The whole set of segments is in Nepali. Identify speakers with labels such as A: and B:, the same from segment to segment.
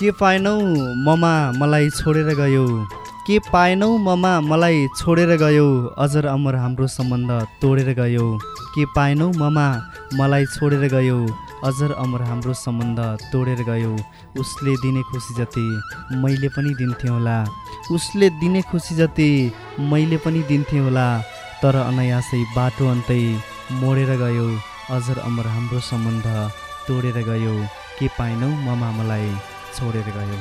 A: के पाएनौ ममा मलाई छोडेर गयो? के पाएनौ ममा मलाई छोडेर गयो? अजर अमर हाम्रो सम्बन्ध तोडेर गयो। के पाएनौ ममा मलाई छोडेर गयो? अजर अमर हाम्रो सम्बन्ध तोडेर गयो। उसले दिने खुसी जति मैले पनि दिन्थेँ होला। उसले दिने खुसी जति मैले पनि दिन्थेँ होला। तर अनायासै बाटो अन्तै मोडेर गयो। अजर अमर हाम्रो सम्बन्ध तोडेर गयो। के पाएनौ ममा मलाई? छोडेर गयो।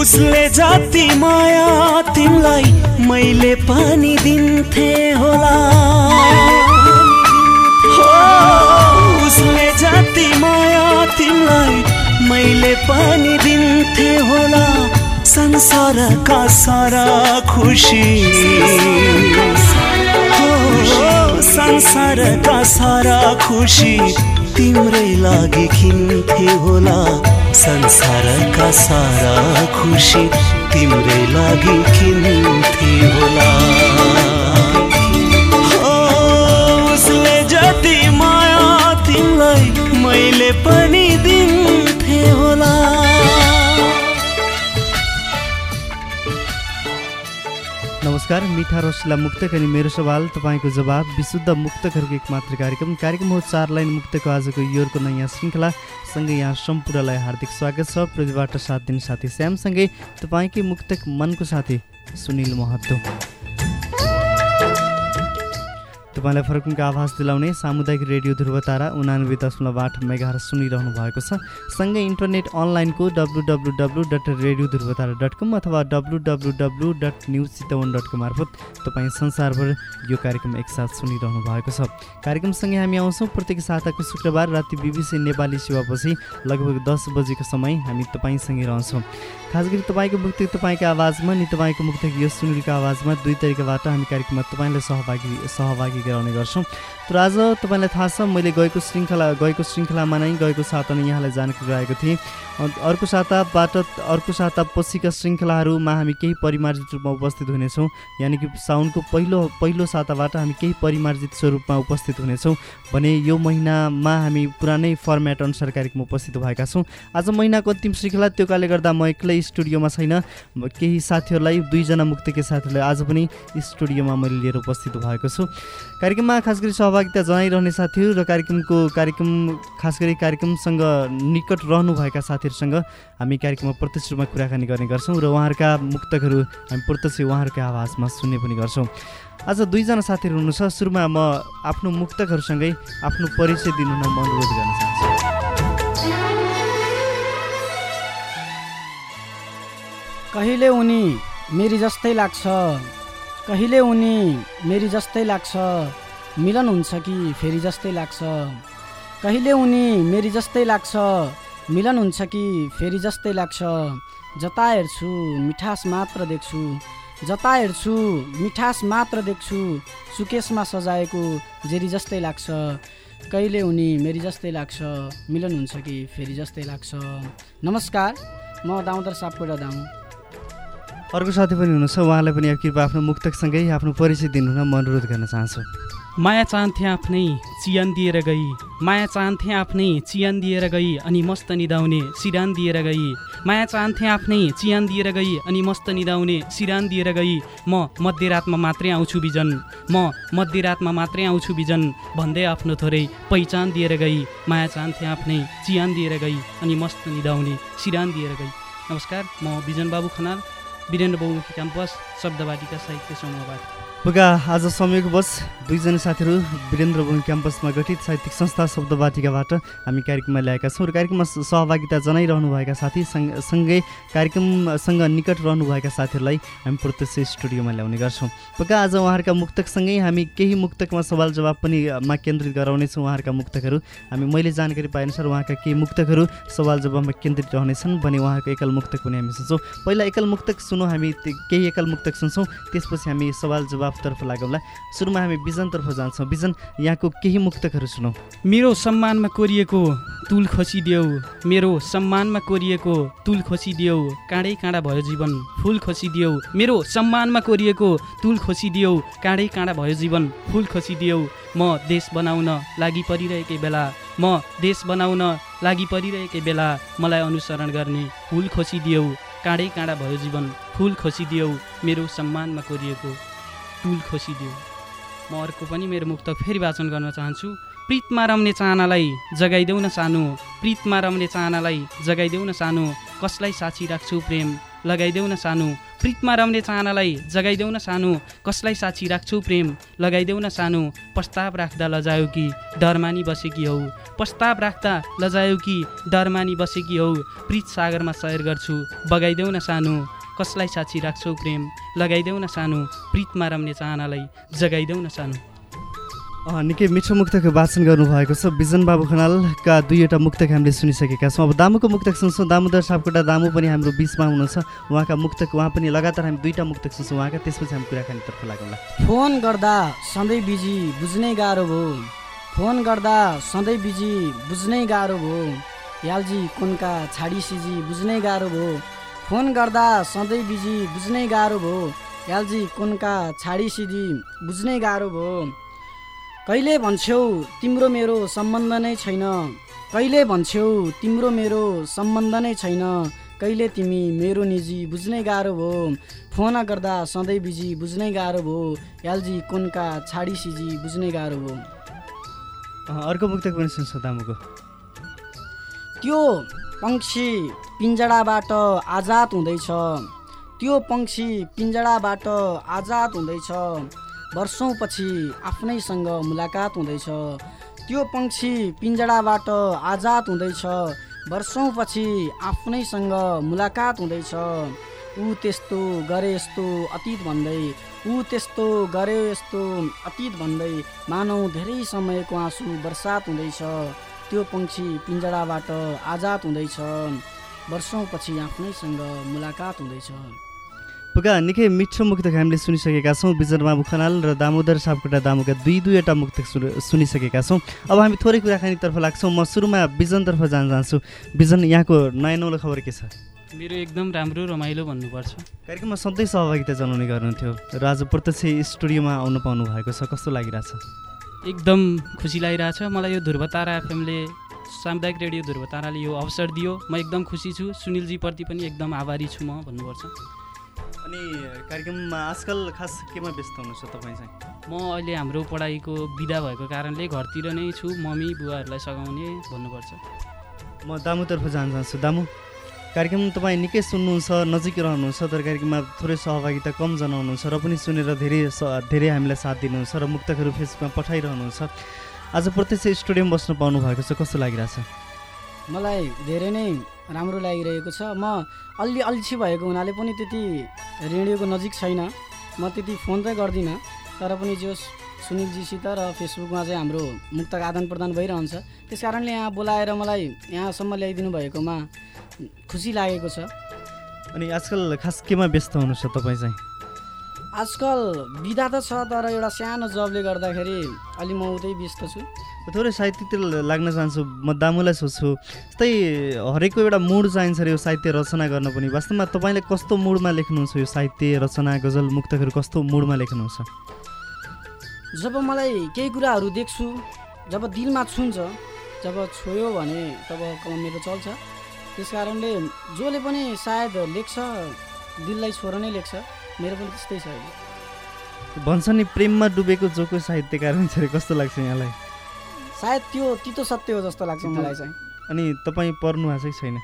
B: उसले जति माया तिमीलाई मैले पनि दिन्थे होला। हो उसले जति माया तिमीलाई मैले पनि दिन्थे होला। संसारका सारा खुसी। हो संसारका सारा खुसी। तिम्रै लागि किन्थे होला। संसारका सारा खुसी तिम्रै लागि किन्थे होला। उसले जति माया तिमीलाई मैले पनि
A: नमस्कार मिठा रसिला मुक्तक अनि मेरो सवाल तपाईँको जवाब विशुद्ध मुक्तकहरूको एक मात्र कार्यक्रम कार्यक्रम हो चार लाइन मुक्तको आजको योरको नयाँ श्रृङ्खला। सँगै यहाँ सम्पूर्णलाई हार्दिक स्वागत छ प्रतिबाट साथ दिने साथी श्यामसँगै तपाईँकै मुक्तक मनको साथी सुनिल महत्व तपाईँलाई फरकुङको आवाज दिलाउने सामुदायिक रेडियो ध्रुवतारा उनानब्बे दशमलव आठ मेगाहरू सुनिरहनु भएको छ। सँगै इन्टरनेट अनलाइनको W W W dot radio Dhruvatara dot com अथवा W W W dot news Chitwan dot com मार्फत तपाईँ संसारभर यो कार्यक्रम एकसाथ सुनिरहनु भएको छ। कार्यक्रमसँगै हामी आउँछौँ प्रत्येक साताको शुक्रबार राति बिबिसी नेपाली सेवापछि लगभग दस बजेको समय हामी तपाईँसँगै रहन्छौँ। खास गरी तपाईँको मुक्ति तपाईँको आवाजमा नि तपाईँको मुक्ति यो सुनिलको आवाजमा दुई तरिकाबाट हामी कार्यक्रममा तपाईँलाई सहभागी सहभागी गराउने गर्छौँ तर आज तपाईँलाई थाहा छ मैले गएको श्रृङ्खला गएको श्रृङ्खलामा नै गएको साता नै यहाँलाई जानकारी गराएको थिएँ। अर्को साताबाट अर्को साता पछिका श्रृङ्खलाहरूमा हामी केही परिमार्जित रूपमा उपस्थित हुनेछौँ। यानि कि साउनको पहिलो पहिलो साताबाट हामी केही परिमार्जित स्वरूपमा उपस्थित हुनेछौँ भने यो महिनामा हामी पुरानै फर्मेट अनुसार कार्यक्रममा उपस्थित भएका छौँ। आज महिनाको अन्तिम श्रृङ्खला त्यो कारणले गर्दा म एक्लै स्टुडियोमा छैन। केही साथीहरूलाई दुईजना मुक्तिकै साथीहरूलाई आज पनि स्टुडियोमा मैले लिएर उपस्थित भएको छु। कार्यक्रममा खास गरी सहभागिता जनाइरहने साथीहरू र कार्यक्रमको कार्यक्रम खास गरी कार्यक्रमसँग निकट रहनुभएका साथीहरूसँग हामी कार्यक्रममा प्रत्यक्ष रूपमा कुराकानी गर्ने गर्छौँ र उहाँहरूका मुक्तकहरू हामी प्रत्यक्ष उहाँहरूकै आवाजमा सुन्ने पनि गर्छौँ। आज दुईजना साथीहरू हुनु छ सुरुमा म आफ्नो मुक्तकहरूसँगै आफ्नो परिचय दिनु म अनुरोध गर्न चाहन्छु।
C: कहिले उनी मेरी जस्तै लाग्छ? कहिले उनी मेरी जस्तै लाग्छ? मिलन हुन्छ कि फेरि जस्तै लाग्छ? कहिले उनी मेरी जस्तै लाग्छ? मिलन हुन्छ कि फेरि जस्तै लाग्छ? जता हेर्छु मिठास मात्र देख्छु। जता हेर्छु मिठास मात्र देख्छु। सुकेसमा सजाएको जेरी जस्तै लाग्छ। कहिले उनी मेरी जस्तै लाग्छ? मिलन हुन्छ कि फेरि जस्तै लाग्छ? नमस्कार म दामोदर सापकोटा दाम।
A: अर्को साथी पनि हुनुहुन्छ। उहाँलाई पनि कृपया आफ्नो मुक्तकसँगै आफ्नो परिचय दिनु न म अनुरोध गर्न चाहन्छु।
D: माया चाहन्थे आफ्नै चियान दिएर गई। माया चाहन्थे आफ्नै चियान दिएर गई अनि मस्त निदाउने सिरान दिएर गई। माया चाहन्थे आफ्नै चियान दिएर गई अनि मस्त निदाउने सिरान दिएर गई। म मध्यरातमा मात्रै आउँछु बिजन। म मध्यरातमा मात्रै आउँछु बिजन। भन्दै आफ्नो थोरै पहिचान दिएर गई। माया चाहन्थे आफ्नै चियान दिएर गई अनि मस्त निदाउने सिरान दिएर गई। नमस्कार म बिजन बाबु खनाल वीरेन्द्र बहुमुखी क्याम्पस शब्दवाटिका साहित्य समूहबाट।
A: पुगा आज समयको बस। दुईजना साथीहरू वीरेन्द्र भूमि क्याम्पसमा गठित साहित्यिक संस्था शब्दवाटिकाबाट हामी कार्यक्रममा ल्याएका छौँ र कार्यक्रममा सहभागिता जनाइरहनुभएका साथी सँग सँगै कार्यक्रमसँग निकट रहनुभएका साथीहरूलाई हामी प्रत्यक्ष स्टुडियोमा ल्याउने गर्छौँ। पक्का आज उहाँहरूका मुक्तकसँगै हामी केही मुक्तकमा सवाल जवाब पनि मा केन्द्रित गराउनेछौँ उहाँहरूका मुक्तकहरू। हामी मैले जानकारी पाएअनुसार उहाँका केही मुक्तकहरू सवाल जवाबमा केन्द्रित रहनेछन् भने उहाँको एकल मुक्तक पनि हामी सुन्छौँ। पहिला एकल मुक्तक सुनौँ हामी केही एकल मुक्तक सुन्छौँ त्यसपछि हामी सवाल जवाबतर्फ लागौँला। सुरुमा हामी बिजनतर्फ जान्छौँ। बिजन यहाँको केही मुक्तकहरू सुनौँ।
D: मेरो सम्मानमा कोरिएको तुल खोसिदेऊ। मेरो सम्मानमा कोरिएको तुल खोसिदेऊ। काँडै काँडा भयो जीवन फुल खोसिदेऊ। मेरो सम्मानमा कोरिएको तुल खोसिदेऊ। काँडै काँडा भयो जीवन फुल खोसिदेऊ। म देश बनाउन लागि परिरहेकै बेला म देश बनाउन लागि परिरहेकै बेला मलाई अनुसरण गर्ने फुल खोसिदियौ काँडै काँडा भयो जीवन फुल खोसिदियौ मेरो सम्मानमा कोरिएको टुल खोसिदियो। म अर्को पनि मेरो मुक्तक फेरि वाचन गर्न चाहन्छु। प्रितमा रम्ने चाहनालाई जगाइदेऊ न सानो। प्रितमा रम्ने चाहनालाई जगाइदेऊ न सानो। कसलाई साक्षी राख्छु प्रेम? लगाइदेऊ न सानो। प्रितमा रम्ने चाहनालाई जगाइदेऊ न सानो। कसलाई साक्षी राख्छु प्रेम? लगाइदेऊ न सानो। प्रस्ताव राख्दा लजायो कि डरमानी बसेकी हौ? प्रस्ताव राख्दा लजायो कि डरमानी बसेकी हौ? प्रित सागरमा सयर गर्छु। बगाइदेऊ न सानो। कसलाई साक्षी राख्छौ प्रेम? लगाइदेऊ न सानो प्रितमा रम्ने चाहनालाई जगाइदेऊ न सानो।
A: अँ, निकै मिठो मुक्तको वाचन गर्नुभएको छ। बिजन बाबु खनालका दुईवटा मुक्तक हामीले सुनिसकेका छौँ। अब दामुको मुक्तक सुन्छौँ। दामोदर सापकोटा दामु पनि हाम्रो बिचमा हुनुहुन्छ। उहाँका मुक्तक उहाँ पनि लगातार हामी दुईवटा मुक्तक सुन्छौँ। उहाँका त्यसपछि हामी कुराकानीतर्फ लागौँला।
C: फोन गर्दा सधैँ बिजी बुझ्नै गाह्रो भयो फोन गर्दा सधैँ बिजी बुझ्नै गाह्रो भयो यालजी कुनका छाडी सिजी बुझ्नै गाह्रो भयो फोन गर्दा सधैँ बिजी बुझ्नै गाह्रो भयो। यालजी कुनका छाडी सिजी बुझ्नै गाह्रो भयो। कहिले भन्छौ तिम्रो मेरो सम्बन्ध नै छैन। कहिले भन्छौ तिम्रो मेरो सम्बन्ध नै छैन। कहिले तिमी मेरो निजी बुझ्नै गाह्रो भयो। फोन गर्दा सधैँ बिजी बुझ्नै गाह्रो भयो। एलजी कुनका छाडी सिजी बुझ्नै गाह्रो भयो?
A: अर्को मुक्तक पनि सुन्छौँ
C: त्यो पक्षी पिन्जडाबाट आजाद हुँदैछ। त्यो पक्षी पिन्जडाबाट आजाद हुँदैछ। वर्षौँपछि आफ्नैसँग मुलाकात हुँदैछ। त्यो पक्षी पिन्जडाबाट आजाद हुँदैछ। वर्षौँपछि आफ्नैसँग मुलाकात हुँदैछ। ऊ त्यस्तो गरे यस्तो अतीत भन्दै ऊ त्यस्तो गरे यस्तो अतीत भन्दै मानौ धेरै समयको आँसु बर्सात हुँदैछ। त्यो पक्षी पिन्जडाबाट आजाद हुँदैछ। वर्षौँपछि आफ्नैसँग मुलाकात हुँदैछ।
A: पुगा निकै मिठो मुक्तक हामीले सुनिसकेका छौँ। बिजन बाबु खनाल र दामोदर सापकोटा दामुका दुई दुईवटा मुक्तक सुनि सुनिसकेका छौँ। अब हामी थोरै कुराकानीतर्फ लाग्छौँ। म सुरुमा बिजनतर्फ जान चाहन्छु बिजन यहाँको नयाँ नौलो खबर के छ?
D: मेरो एकदम राम्रो रमाइलो भन्नुपर्छ।
A: कार्यक्रममा सधैँ सहभागिता जनाउने गर्नुहुन्थ्यो र आज प्रत्यक्ष स्टुडियोमा आउनु पाउनु भएको छ। कस्तो लागिरहेछ?
D: एकदम खुसी लागिरहेछ। मलाई यो ध्रुवतारा एफएमले सामुदायिक रेडियो ध्रुवताराले यो अवसर दियो। म एकदम खुसी छु। सुनिलजीप्रति पनि एकदम आभारी छु म भन्नुपर्छ।
A: अनि कार्यक्रममा आजकल खास केमा व्यस्त हुनुहुन्छ तपाईँ चाहिँ?
D: म अहिले हाम्रो पढाइको बिदा भएको कारणले घरतिर नै छु। मम्मी बुवाहरूलाई सघाउने भन्नुपर्छ।
A: म दामुतर्फ जान चाहन्छु। दामु कार्यक्रम तपाईँ निकै सुन्नुहुन्छ नजिक रहनुहुन्छ तर कार्यक्रममा थोरै सहभागिता कम जनाउनुहुन्छ र पनि सुनेर धेरै धेरै हामीलाई साथ दिनुहुन्छ र मुक्तकहरू फेसबुकमा पठाइरहनुहुन्छ। आज प्रत्यक्ष स्टुडियोमा बस्न पाउनु भएको छ कस्तो लागिरहेछ
C: मलाई धेरै नै राम्रो लागिरहेको छ। म अलि अल्छी भएको हुनाले पनि त्यति रेडियोको नजिक छैन। म त्यति फोन चाहिँ गर्दिनँ तर पनि जो सुनिलजीसित र फेसबुकमा चाहिँ हाम्रो मुक्तक आदान प्रदान भइरहन्छ त्यस कारणले यहाँ बोलाएर मलाई यहाँसम्म ल्याइदिनु भएकोमा खुसी लागेको छ।
A: अनि आजकल खास केमा व्यस्त हुनुहुन्छ तपाईँ चाहिँ?
C: आजकल बिदा त छ तर एउटा सानो जबले गर्दाखेरि अलि म उतै व्यस्त छु।
A: थोरै साहित्यतिर लाग्न चाहन्छु म दामुलाई सोध्छु जस्तै हरेकको एउटा मुड चाहिन्छ अरे यो साहित्य रचना गर्न पनि। वास्तवमा तपाईँले कस्तो मुडमा लेख्नुहुन्छ यो साहित्य रचना गजल मुक्तकहरू कस्तो मुडमा लेख्नुहुन्छ?
C: जब मलाई केही कुराहरू देख्छु जब दिलमा छुन्छ जब छोयो भने तब मेरो चल्छ। त्यस कारणले जसले पनि सायद लेख्छ दिललाई छोएर नै लेख्छ। मेरो पनि त्यस्तै छ अहिले।
A: भन्छ नि प्रेममा डुबेको जो कोही साहित्यकार हुन्छ अरे कस्तो लाग्छ यहाँलाई?
C: सायद त्यो तितो सत्य हो जस्तो लाग्छ मलाई चाहिँ।
A: अनि तपाईँ पर्नु भएको कि छैन?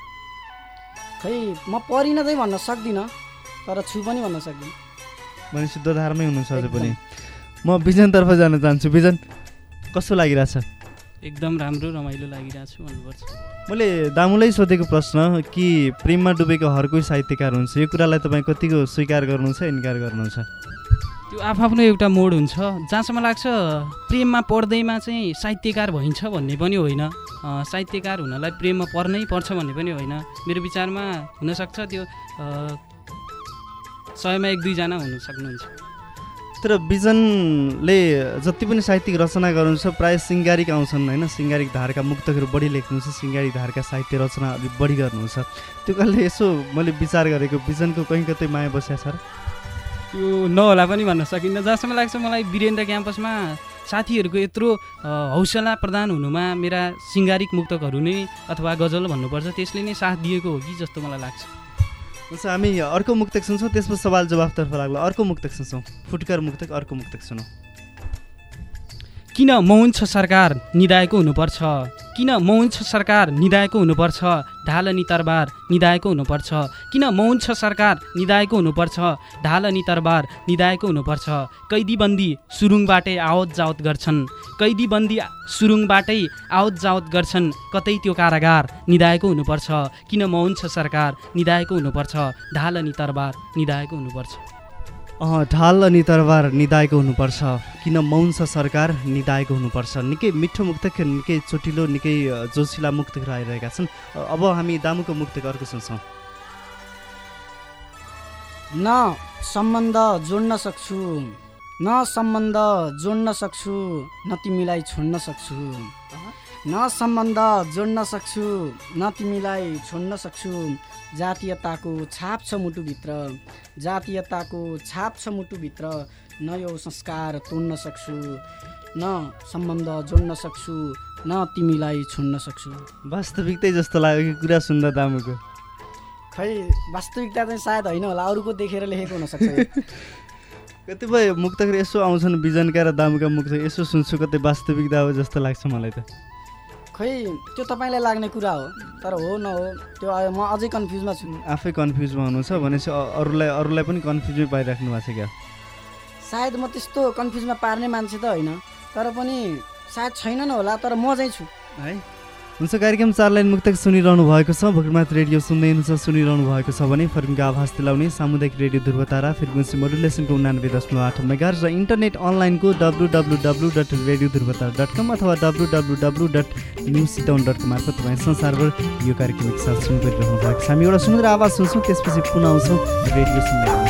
C: खै म परिनँ चाहिँ भन्न सक्दिनँ तर छु पनि भन्न सक्दिनँ।
A: भनेपछि दोधारमै हुनुहुन्छ अझै पनि। म बिजनतर्फ जान चाहन्छु। बिजन कस्तो लागिरहेछ?
D: एकदम राम्रो रमाइलो लागिरहेको छु भन्नुपर्छ।
A: मैले दामुलाई सोधेको प्रश्न कि प्रेममा डुबेको हर कोही साहित्यकार हुन्छ यो कुरालाई तपाईँ कतिको स्वीकार गर्नुहुन्छ इन्कार गर्नुहुन्छ?
D: त्यो आफआफ्नो एउटा मोड हुन्छ। जहाँसम्म लाग्छ प्रेममा पढ्दैमा चाहिँ साहित्यकार भइन्छ भन्ने पनि होइन। साहित्यकार हुनलाई प्रेममा पर्नै पर्छ भन्ने पनि होइन। मेरो विचारमा हुनसक्छ त्यो सयमा एक दुईजना हुनु सक्नुहुन्छ।
A: तर बिजनले जति पनि साहित्यिक रचना गर्नुहुन्छ प्रायः सिङ्गारिक आउँछन् होइन? सिङ्गारिक धारका मुक्तकहरू बढी लेख्नुहुन्छ सिङ्गारिक धारका साहित्य रचना अलिक बढी गर्नुहुन्छ। त्यो कारणले यसो मैले विचार गरेको बिजनको कहीँ कतै माया बस्या छ
D: त्यो नहोला पनि भन्न सकिन्न। जहाँसम्म लाग्छ मलाई वीरेन्द्र क्याम्पसमा साथीहरूको यत्रो हौसला प्रदान हुनुमा मेरा सिङ्गारिक मुक्तकहरू नै अथवा गजल भन्नुपर्छ त्यसले नै साथ दिएको हो कि जस्तो मलाई लाग्छ।
E: हुन्छ हामी अर्को मुक्तक सुन्छौँ त्यसमा सवाल जवाफतर्फ लाग्ला। अर्को मुक्तक सुन्छौँ। फुटकर मुक्तक अर्को मुक्तक सुनौँ।
D: किन मौन छ सरकार? निधाएको हुनुपर्छ। किन मौन छ सरकार? निधाएको हुनुपर्छ। ढाल अनि तरबार निधाएको हुनुपर्छ। किन मौन छ सरकार? निधाएको हुनुपर्छ। ढाल अनि तरबार निधाएको हुनुपर्छ। कैदीबन्दी सुरुङबाटै आवत जावत गर्छन्। कैदीबन्दी सुरुङबाटै आवत जावत गर्छन्। कतै त्यो कारागार? निधाएको हुनुपर्छ। किन मौन छ सरकार? निधाएको हुनुपर्छ। ढाल अनि तरबार निधाएको हुनुपर्छ।
E: ढाल अनि तरबार निधाएको हुनुपर्छ। किन मौन छ सरकार निधाएको हुनुपर्छ? निकै मिठो मुक्तक निकै चोटिलो निकै जोसिला मुक्तकहरू आइरहेका छन्। अब हामी दामुको मुक्तक अर्को सुन्छौँ।
C: न सम्बन्ध जोड्न सक्छु। न सम्बन्ध जोड्न सक्छु। न तिमीलाई छोड्न सक्छु। न सम्बन्ध जोड्न सक्छु न तिमीलाई छोड्न सक्छु। जातीयताको छाप छ मुटुभित्र जातीयताको छाप छ मुटुभित्र न यो संस्कार तोड्न सक्छु न सम्बन्ध जोड्न सक्छु न तिमीलाई छोड्न सक्छु।
E: वास्तविकतै जस्तो लाग्यो कि कुरा सुन्दा दामुको
C: खै वास्तविकता चाहिँ सायद होइन होला अरूको देखेर लेखेको हुनसक्छ।
E: कतिपय मुक्तकहरू यसो आउँछन् बिजनका र दामुका मुक्तक यसो सुन्छु कतै वास्तविकता हो जस्तो लाग्छ मलाई त।
C: खै त्यो तपाईँलाई लाग्ने कुरा हो तर हो न हो त्यो म अझै कन्फ्युजमा छु।
E: आफै कन्फ्युजमा हुनुहुन्छ भनेपछि अरूलाई अरूलाई पनि कन्फ्युजमै पारिराख्नु भएको छ क्या?
C: सायद म त्यस्तो कन्फ्युजमा पार्ने मान्छे त होइन तर पनि सायद छैनन् होला तर म चाहिँ छु।
E: है? हुन्छ कार्यक्रम चार लाइन मुक्तक सुनिरहनु भएको छ। भोकमात रेडियो सुन्दै हुनुहुन्छ सुनिरहनु भएको छ भने फर्किङको आभास दिलाउने सामुदायिक रेडियो ध्रुवतारा फ्रिक्वेन्सी मोडुलेसनको उनानब्बे दशमलव आठ मेगार र इन्टरनेट अनलाइनको W W W dot radio Dhruvatara dot com अथवा W W W dot news सिटाउन dot com मार्फत तपाईँ संसारभर यो कार्यक्रम एकसाथ गरिरहनु भएको छ। हामी एउटा सुन्दर आवाज सुन्छौँ त्यसपछि पुनः आउँछौँ रेडियो सुन्दै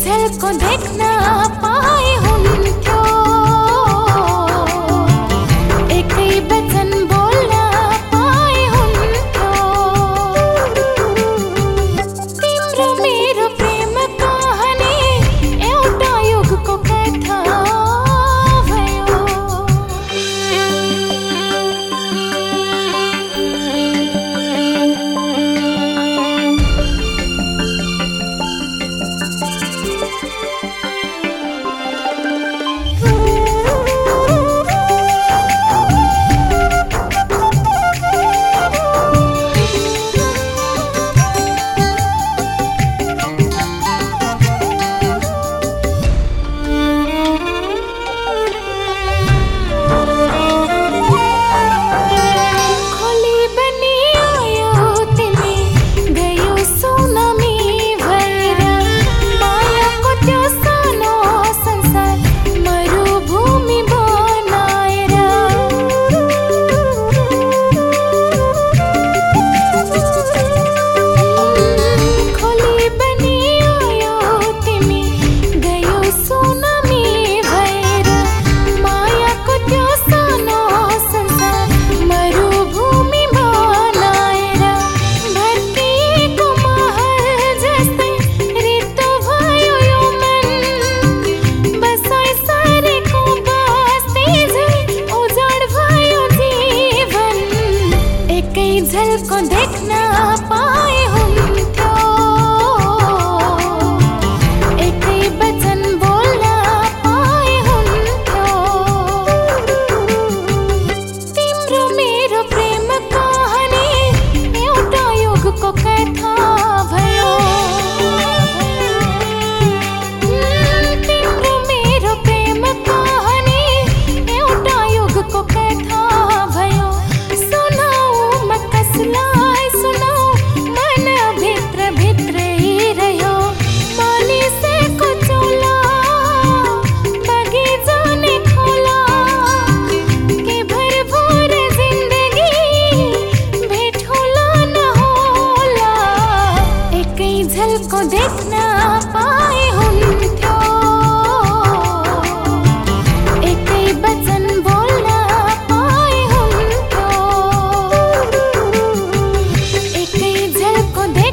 F: एकै झल्को देख्न पाए हुन्थ्यो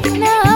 F: right now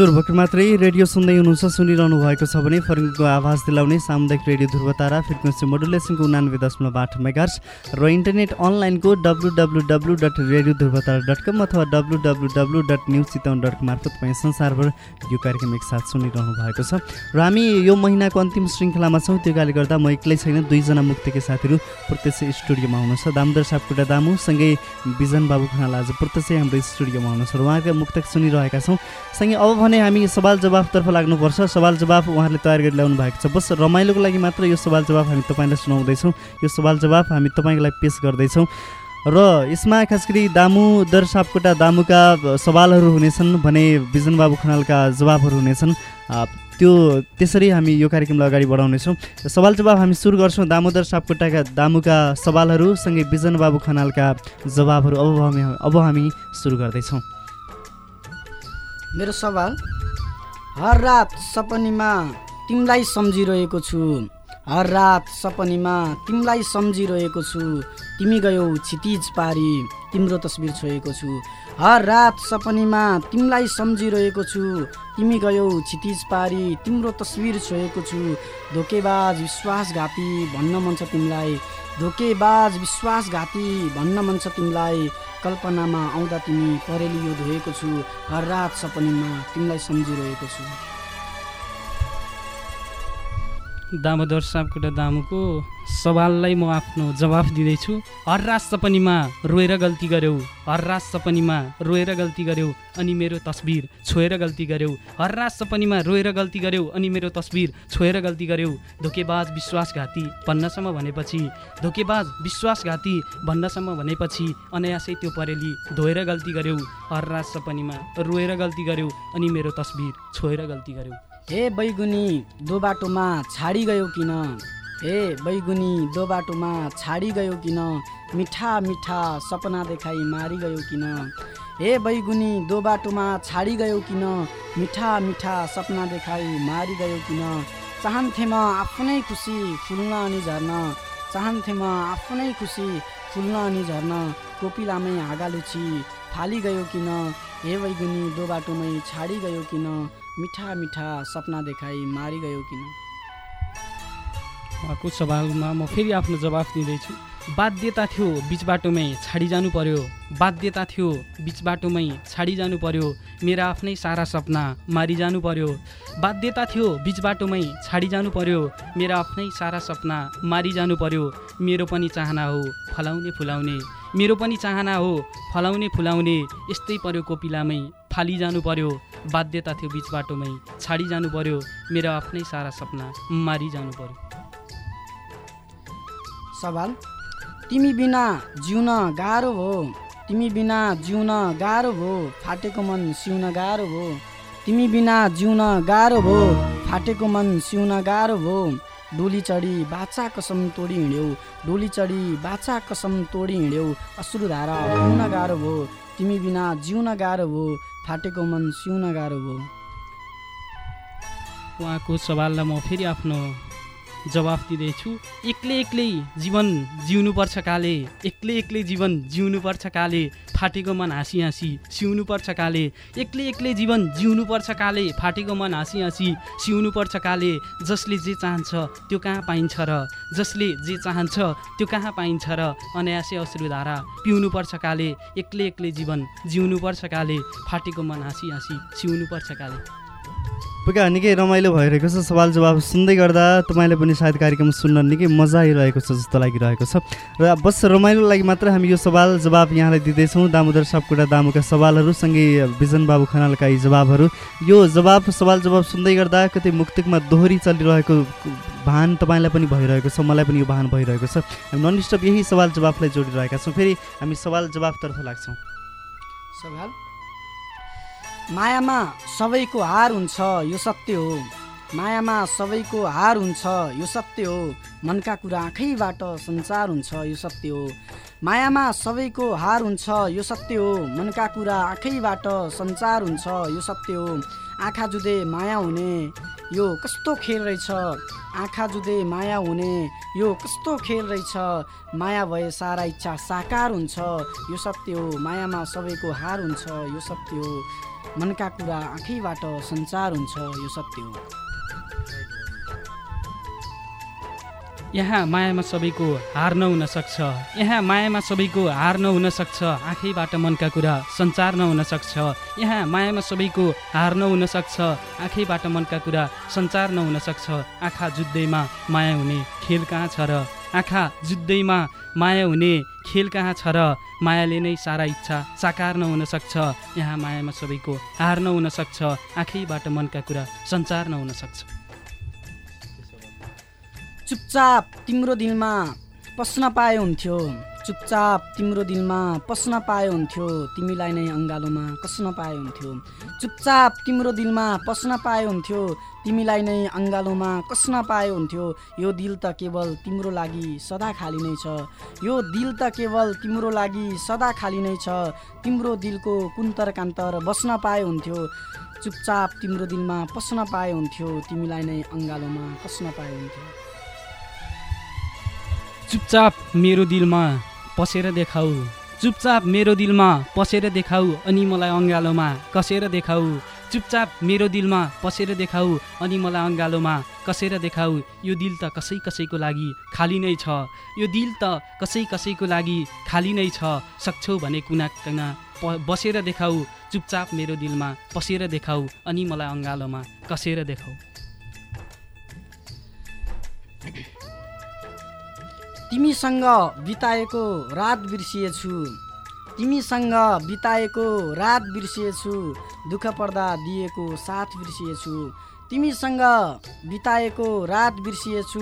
A: हजुर भर्खर मात्रै रेडियो सुन्दै हुनुहुन्छ सुनिरहनु भएको छ भने फर्किङको आवाज दिलाउने सामुदायिक रेडियो ध्रुवतारा फ्रिक्वेन्सी मोडुलेसनको उनानब्बे दशमलव आठ मेगार्स र इन्टरनेट अनलाइनको W W W dot radio Dhruvatara dot com अथवा W W W dot news Chitwan dot मार्फत तपाईँ संसारभर यो कार्यक्रम एकसाथ सुनिरहनु भएको छ। र हामी यो महिनाको अन्तिम श्रृङ्खलामा छौँ। त्यो कारणले गर्दा म एक्लै छैन दुईजना मुक्तिकै साथीहरू प्रत्यक्ष स्टुडियोमा हुनुहुन्छ। दामोदर सापकोटा दामु सँगै बिजन बाबु खनाल आज प्रत्यक्ष हाम्रो स्टुडियोमा हुनुहुन्छ। र उहाँका मुक्तक सुनिरहेका छौँ। सँगै अब भने हामी सवाल जवाफतर्फ लाग्नुपर्छ। सवाल जवाफ उहाँहरूले तयार गरी ल्याउनु भएको छ। बस रमाइलोको लागि मात्र यो सवाल जवाफ हामी तपाईँलाई सुनाउँदैछौँ। यो सवाल जवाफ हामी तपाईँको लागि पेस गर्दैछौँ। र यसमा खास गरी दामोदर सापकोटा दामुका सवालहरू हुनेछन् भने बिजन बाबु खनालका जवाबहरू हुनेछन्। त्यो त्यसरी हामी यो कार्यक्रमलाई अगाडि बढाउनेछौँ। सवाल जवाब हामी सुरु गर्छौँ। दामोदर सापकोटाका दामुका सवालहरू सँगै बिजन बाबु खनालका जवाबहरू अब हामी अब हामी सुरु गर्दैछौँ।
C: मेरो सवाल हर रात सपनीमा तिमीलाई सम्झिरहेको छु। हर रात सपनीमा तिमीलाई सम्झिरहेको छु। तिमी गयौ क्षितिज पारी तिम्रो तस्बिर छोएको छु। हर रात सपनीमा तिमीलाई सम्झिरहेको छु। तिमी गयौ क्षितिज पारी तिम्रो तस्बिर छोएको छु। धोकेबाज विश्वासघाती भन्न मन छ तिमीलाई। धोकेबाज विश्वासघाती भन्न मन छ तिमीलाई। कल्पनामा आउँदा तिमी परेलियो धोएको छु। हर रात सपनीमा तिमीलाई सम्झिरहेको छु।
D: दामोदर सापकोटा दामुको सवाललाई म आफ्नो जवाफ दिँदैछु। हर रात सपनीमा रोएर गल्ती गर्यौ। हर रात सपनीमा रोएर गल्ती गर्यौ अनि मेरो तस्बिर छोएर गल्ती गर्यौ। हर रात सपनीमा रोएर गल्ती गर्यौ अनि मेरो तस्बिर छोएर गल्ती गर्यौ। धोकेबाज विश्वासघाती भन्नसम्म भनेपछि धोकेबाज विश्वासघाती भन्नसम्म भनेपछि अनायासै त्यो परेली धोएर गल्ती गर्यौ। हर रात सपनीमा रोएर गल्ती गर्यौ अनि मेरो तस्बिर छोएर गल्ती गर्यौ।
C: हे बैगुनी दो बाटोमा छाडी गयो किन? हे बैगुनी दो बाटोमा छाडी गयो किन? मिठा मिठा सपना देखाई मारि गयो किन? हे बैगुनी दो बाटोमा छाडी गयो किन? मिठा मिठा सपना देखाई मारि गयो किन? चाहन्थे म आफ्नै खुसी फुल्न अनि झर्न। चाहन्थे म आफ्नै खुसी फुल्न अनि झर्न। कोपिलामै हाँगा लुची फाली गयो किन? हे बैगुनी दो बाटोमै छाडी गयो किन? मिठा मिठा सपना देखाई मारि गयो किन
D: उहाँको सवालमा म फेरि आफ्नो जवाफ दिँदैछु बाध्यता थियो बिच बाटोमै छाडी जानु पर्यो बाध्यता थियो बिच बाटोमै छाडी जानु पर्यो मेरा आफ्नै सारा सपना मारि जानु पर्यो बाध्यता थियो बिच बाटोमै छाडी जानु पर्यो मेरा आफ्नै सारा सपना मारि जानु पर्यो मेरो पनि चाहना हो फलाउने फुलाउने मेरो पनि चाहना हो फलाउने फुलाउने यस्तै पर्यो कोपिलामै फाली जानु पर्यो बाध्यता थियो बिच बाटोमै छाडी जानु पर्यो। मेरो आफ्नै सारा सपना मारि जानु पर्यो।
C: सवाल? तिमी बिना जिउन गाह्रो हो। तिमी बिना जिउन गाह्रो हो। फाटेको मन सिउन गाह्रो हो। तिमी बिना जिउन गाह्रो हो। फाटेको मन सिउन गाह्रो हो। डोली चढी बाछा कसम तोडी हिँड्यौ। डोली चढी बाछा कसम तोडी हिँड्यौ। अश्रुधारा हुन गाह्रो हो। तिमी बिना जिउन गाह्रो हो। फाटेको मन सिउन गाह्रो हो
D: उहाँको सवाललाई म फेरि आफ्नो जवाफ दिँदैछु। एक्लै एक्लै जीवन जिउनुपर्छ काले। एक्लै एक्लै जीवन जिउनुपर्छ काले। फाटेको मन हाँसी हाँसी सिउनुपर्छ काले। एक्लै एक्लै जीवन जिउनुपर्छ काले। फाटेको मन हाँसी हाँसी सिउनुपर्छ काले। जसले जे चाहन्छ त्यो कहाँ पाइन्छ र? जसले जे चाहन्छ त्यो कहाँ पाइन्छ र? अनायासै अश्रुधारा पिउनुपर्छ काले। एक्लै एक्लै जीवन जिउनुपर्छ काले। फाटेको मन हाँसी हाँसी सिउनुपर्छ काले।
A: पुगा निकै रमाइलो भइरहेको छ। सवाल जवाब सुन्दै गर्दा तपाईँले पनि सायद कार्यक्रम सुन्न निकै मजा आइरहेको छ जस्तो लागिरहेको छ। र बस रमाइलो लागि मात्र हामी यो सवाल जवाब यहाँलाई दिँदैछौँ। दामोदर सापकोटा दामुका सवालहरू सँगै बिजन बाबु खनालका यी जवाबहरू। यो जवाब सवाल जवाब सुन्दै गर्दा कतै मुक्तिकमा दोहोरी चलिरहेको भान तपाईँलाई पनि भइरहेको छ मलाई पनि यो भान भइरहेको छ। हामी नन स्टप यही सवाल जवाफलाई जोडिरहेका छौँ। फेरि हामी सवाल जवाबतर्फ लाग्छौँ।
C: सवाल? मायामा सबैको हार हुन्छ यो सत्य हो। मायामा सबैको हार हुन्छ यो सत्य हो। मनका कुरा आँखैबाट सञ्चार हुन्छ यो सत्य हो। मायामा सबैको हार हुन्छ यो सत्य हो। मनका कुरा आँखैबाट सञ्चार हुन्छ यो सत्य हो। आँखा जुधे माया हुने यो कस्तो खेल रहेछ? आँखा जुधे माया हुने यो कस्तो खेल रहेछ? माया भए सारा इच्छा साकार हुन्छ यो सत्य हो। मायामा सबैको हार हुन्छ यो सत्य हो। मनका कुरा आँखैबाट सञ्चार हुन्छ यो सत्य हो।
D: यहाँ मायामा सबैको हार नहुन सक्छ। यहाँ मायामा सबैको हार नहुन सक्छ। आँखैबाट मनका कुरा सञ्चार नहुन सक्छ। यहाँ मायामा सबैको हार नहुन सक्छ। आँखैबाट मनका कुरा सञ्चार नहुन सक्छ। आँखा जुत्दैमा माया हुने खेल कहाँ छ र? आँखा जुत्दैमा माया हुने खेल कहाँ छ र मायाले नै सारा इच्छा साकार नहुन सक्छ? यहाँ मायामा सबैको हार नहुन सक्छ आँखैबाट मनका कुरा सञ्चार नहुन सक्छ।
C: चुपचाप तिम्रो दिलमा पस्न पाए हुन्थ्यो। चुपचाप तिम्रो दिलमा पस्न पाए हुन्थ्यो तिमीलाई नै अङ्गालोमा कस्न पाए हुन्थ्यो। चुपचाप तिम्रो दिलमा पस्न पाए हुन्थ्यो तिमीलाई नै अङ्गालोमा कस्न पाए हुन्थ्यो। यो दिल त केवल तिम्रो लागि सदा खाली नै छ। यो दिल त केवल तिम्रो लागि सदा खाली नै छ। तिम्रो दिलको कुन्तर कान्तर बस्न पाए हुन्थ्यो। चुपचाप तिम्रो दिलमा पस्न पाए हुन्थ्यो तिमीलाई नै अङ्गालोमा कस्न पाए हुन्थ्यो।
D: चुपचाप मेरो दिलमा पसेर देखाऊ। चुपचाप मेरो दिलमा पसेर देखाऊ अनि मलाई अँगालोमा कसेर देखाऊ। चुपचाप मेरो दिलमा पसेर देखाऊ अनि मलाई अँगालोमा कसेर देखाऊ। यो दिल त कसै कसैको लागि खाली नै छ। यो दिल त कसै कसैको लागि खाली नै छ। सक्छौ भने कुना कुना प बसेर देखाऊ। चुपचाप मेरो दिलमा पसेर देखाऊ अनि मलाई अँगालोमा कसेर देखाऊ।
C: तिमीसँग बिताएको रात बिर्सिएछु। तिमीसँग बिताएको रात बिर्सिएछु दुःख पर्दा दिएको साथ बिर्सिएछु। तिमीसँग बिताएको रात बिर्सिएछु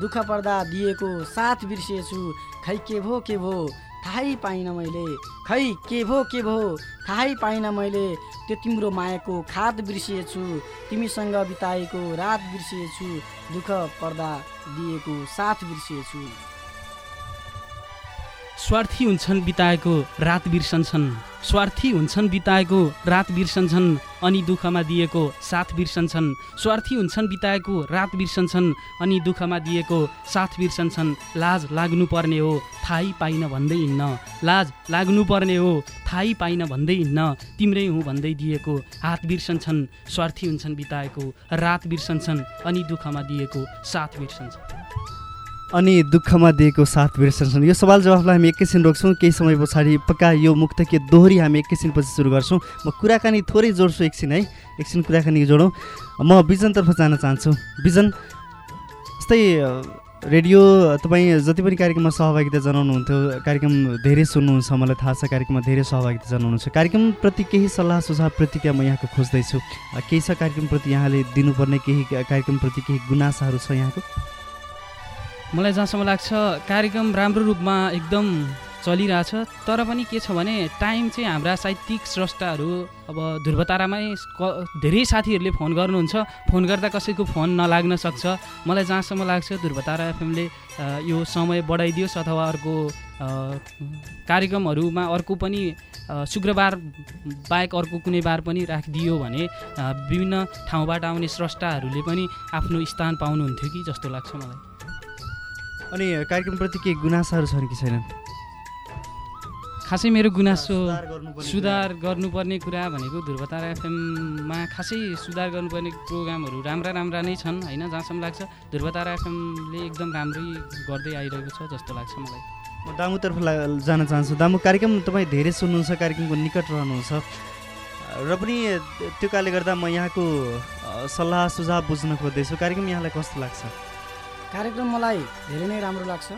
C: दुःख पर्दा दिएको साथ बिर्सिएछु। खै के भो के भो थाहै पाइनँ मैले। खै के भो के भो थाहै पाइनँ मैले। त्यो तिम्रो मायाको खाद बिर्सिएछु। तिमीसँग बिताएको रात बिर्सिएछु दुःख पर्दा दिएको साथ बिर्सिएछु।
D: स्वार्थी हुन्छन् बिताएको रात बिर्सन्छन्। स्वार्थी हुन्छन् बिताएको रात बिर्सन्छन् अनि दुःखमा दिएको साथ बिर्सन्छन्। स्वार्थी हुन्छन् बिताएको रात बिर्सन्छन् अनि दुःखमा दिएको साथ बिर्सन्छन्। लाज लाग्नुपर्ने हो थाहै पाइन भन्दै हिँड्न। लाज लाग्नुपर्ने हो थाहै पाइन भन्दै हिँड्न। तिम्रै हुँ भन्दै दिएको हात बिर्सन्छन्। स्वार्थी हुन्छन् बिताएको रात बिर्सन्छन् अनि दुःखमा दिएको साथ बिर्सन्छन्।
A: अनि दुःखमा दिएको साथ बिर्सन्छन् यो सवाल जवाफलाई हामी एकैछिन रोक्छौँ। केही समय पछाडि पक्का यो मुक्तकीय दोहोरी हामी एकैछिनपछि सुरु गर्छौँ। म कुराकानी थोरै जोड्छु एकछिन है। एकछिन कुराकानी जोडौँ। म बिजनतर्फ जान चाहन्छु। बिजन जस्तै रेडियो तपाईँ जति पनि कार्यक्रममा सहभागिता जनाउनुहुन्थ्यो कार्यक्रम धेरै सुन्नुहुन्छ मलाई थाहा छ कार्यक्रममा धेरै सहभागिता जनाउनुहुन्छ। कार्यक्रमप्रति केही सल्लाह सुझाव प्रतिक्रिया म यहाँको खोज्दैछु। केही छ कार्यक्रमप्रति यहाँले दिनुपर्ने केही कार्यक्रमप्रति केही गुनासाहरू छ यहाँको?
D: मलाई जहाँसम्म लाग्छ कार्यक्रम राम्रो रूपमा एकदम चलिरहेछ तर पनि के छ भने टाइम चाहिँ हाम्रा साहित्यिक स्रष्टाहरू अब ध्रुवतारामै धेरै साथीहरूले फोन गर्नुहुन्छ। फोन गर्दा कसैको फोन नलाग्न सक्छ। मलाई जहाँसम्म लाग्छ ध्रुवतारा एफएमले यो समय बढाइदियोस् अथवा अर्को कार्यक्रमहरूमा अर्को पनि शुक्रबार बाहेक अर्को कुनै बार पनि राखिदियो भने विभिन्न ठाउँबाट आउने स्रष्टाहरूले पनि आफ्नो स्थान पाउनुहुन्थ्यो कि जस्तो लाग्छ मलाई।
A: अनि कार्यक्रमप्रति केही गुनासाहरू छन् कि छैनन्?
D: खासै मेरो गुनासो
A: सुधार गर्नुपर्ने
D: सुधार गर्नुपर्ने कुरा भनेको ध्रुवतारा एफएममा खासै सुधार गर्नुपर्ने प्रोग्रामहरू राम्रा राम्रा नै छन् होइन? जहाँसम्म लाग्छ ध्रुवतारा एफएमले एकदम राम्रै गर्दै आइरहेको छ जस्तो लाग्छ मलाई।
A: म दामुतर्फ ला- जान चाहन्छु। दामु कार्यक्रम तपाईँ धेरै सुन्नुहुन्छ कार्यक्रमको निकट रहनुहुन्छ। र पनि त्यो कारणले गर्दा म यहाँको सल्लाह सुझाव बुझ्न खोज्दैछु। कार्यक्रम यहाँलाई कस्तो लाग्छ?
C: कार्यक्रम मलाई धेरै नै राम्रो लाग्छ।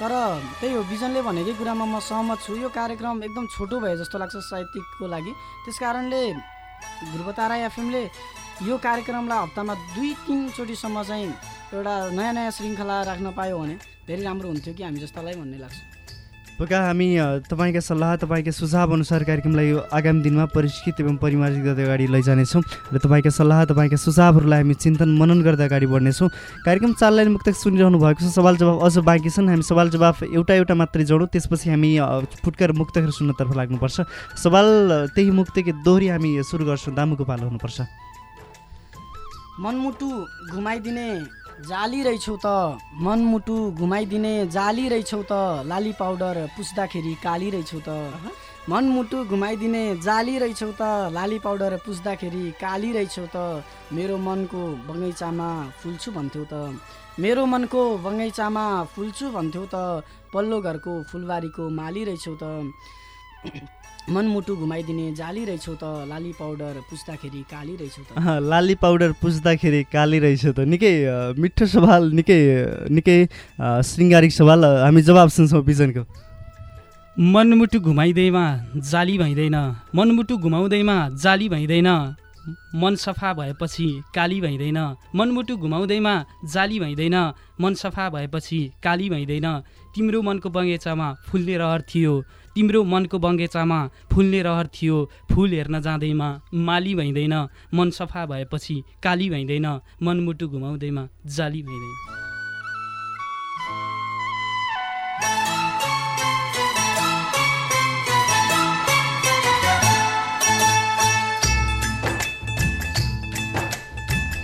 C: तर त्यही हो बिजनले भनेकै कुरामा म सहमत छु। यो कार्यक्रम एकदम छोटो भए जस्तो लाग्छ साहित्यिकको लागि। त्यस कारणले ध्रुवतारा एफएमले यो कार्यक्रमलाई हप्तामा दुई तिनचोटिसम्म चाहिँ एउटा नयाँ नयाँ श्रृङ्खला राख्न पायो भने धेरै राम्रो हुन्थ्यो कि हामी जस्तालाई भन्ने लाग्छ।
A: पक्का हामी तपाईँका सल्लाह तपाईँका सुझाव अनुसार कार्यक्रमलाई आगामी दिनमा परिष्कृत एवं परिमार्जित गर्दै अगाडि लैजानेछौँ र तपाईँका सल्लाह तपाईँका सुझावहरूलाई हामी चिन्तन मनन गर्दै अगाडि बढ्नेछौँ। कार्यक्रम चार लाइन मुक्त सुनिरहनु भएको छ। सवाल जवाब अझ बाँकी छन्। हामी सवाल जवाब एउटा एउटा मात्रै जोडौँ। त्यसपछि हामी फुटकर मुक्तहरू सुन्नतर्फ लाग्नुपर्छ। सवाल त्यही मुक्तकी दोहोरी हामी सुरु गर्छौँ। दामुको पालो हुनुपर्छ।
C: मनमुटु घुमाइदिने जाली रहेछौ त। मनमुटु घुमाइदिने जाली रहेछौ त लाली पाउडर पुस्दाखेरि काली रहेछौ त मनमुटु घुमाइदिने जाली रहेछौ त लाली पाउडर पुस्दाखेरि काली रहेछौ त। मेरो मनको बगैँचामा फुल्छु भन्थ्यौ त। मेरो मनको बगैँचामा फुल्छु भन्थ्यौ त। पल्लो घरको फुलबारीको माली रहेछौ त। मनमुटु घुमाइदिने जाली रहेछौ त लाली पाउडर पुस्दाखेरि काली रहेछौ त।
A: लाली पाउडर पुस्दाखेरि काली रहेछ त। निकै मिठो सवाल निकै निकै शृङ्गारिक सवाल हामी जवाब सुन्छौँ बिजनको।
D: मनमुटु घुमाइँदैमा जाली भइँदैन मनमुटु घुमाउँदैमा जाली भइँदैन मन सफा भएपछि काली भइँदैन मनमुटु घुमाउँदैमा जाली भइँदैन मन सफा भएपछि काली भइँदैन। तिम्रो मनको बगैँचामा फुल्ने रहर थियो तिम्रो मनको बगैँचामा फुल्ने रहर थियो। फुल हेर्न जाँदैमा माली भइँदैन मन सफा भएपछि काली भइँदैन मनमुटु घुमाउँदैमा जाली भइँदैन।